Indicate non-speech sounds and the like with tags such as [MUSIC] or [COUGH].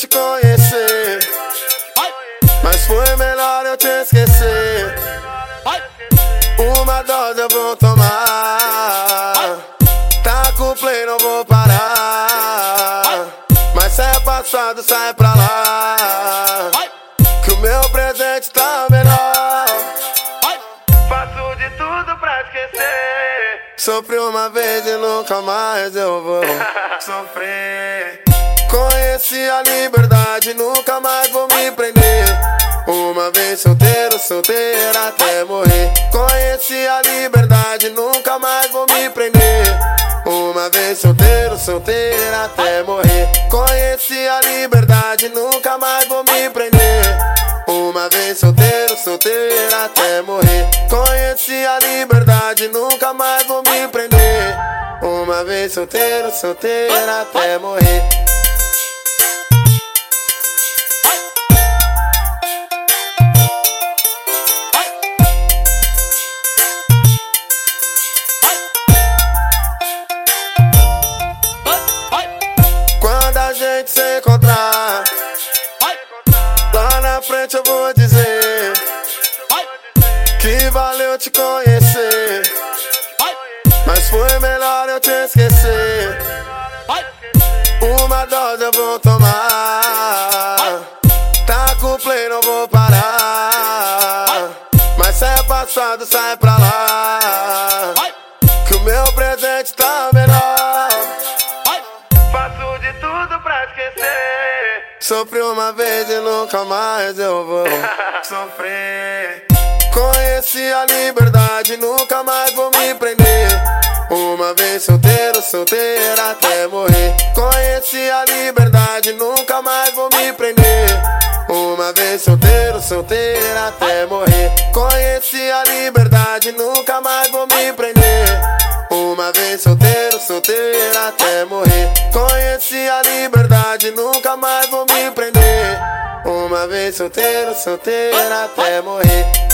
Te conhecer. Mas foi melhor eu te esquecer. Uma dose eu vou tomar. Tá com play, não vou parar. Mas se é passado, sai pra lá. Que o meu presente tá melhor. Faço de tudo pra esquecer. Sofri uma vez e nunca mais eu vou [LAUGHS] sofrer. Conheci a liberdade, nunca mais vou me prender. Uma vez solteiro, solteira até morrer. Conheci a liberdade, nunca mais vou me prender. Uma vez solteiro, solteira até morrer. Conheci a liberdade, nunca mais vou me prender. Uma vez solteiro, solteira até morrer. Conheci a liberdade, nunca mais vou me prender. Uma vez solteiro, solteira até morrer. Gente se encontrar, lá na frente eu vou dizer que valeu te conhecer. Mas foi melhor eu te esquecer. Uma dose eu vou tomar. Tá com play, não vou parar. Mas se é passado, sai pra tudo pra esquecer. Sofri uma vez e nunca mais eu vou [LAUGHS] sofrer. Conheci a liberdade, nunca mais vou me prender. Uma vez solteiro, solteira até morrer. Conheci a liberdade, nunca mais vou me prender. Uma vez solteiro, solteira até morrer. Conheci a liberdade, nunca mais vou me prender. Uma vez solteiro, solteira até morrer. Conheci a liberdade, nunca mais vou me prender. Uma vez solteiro, solteira até morrer.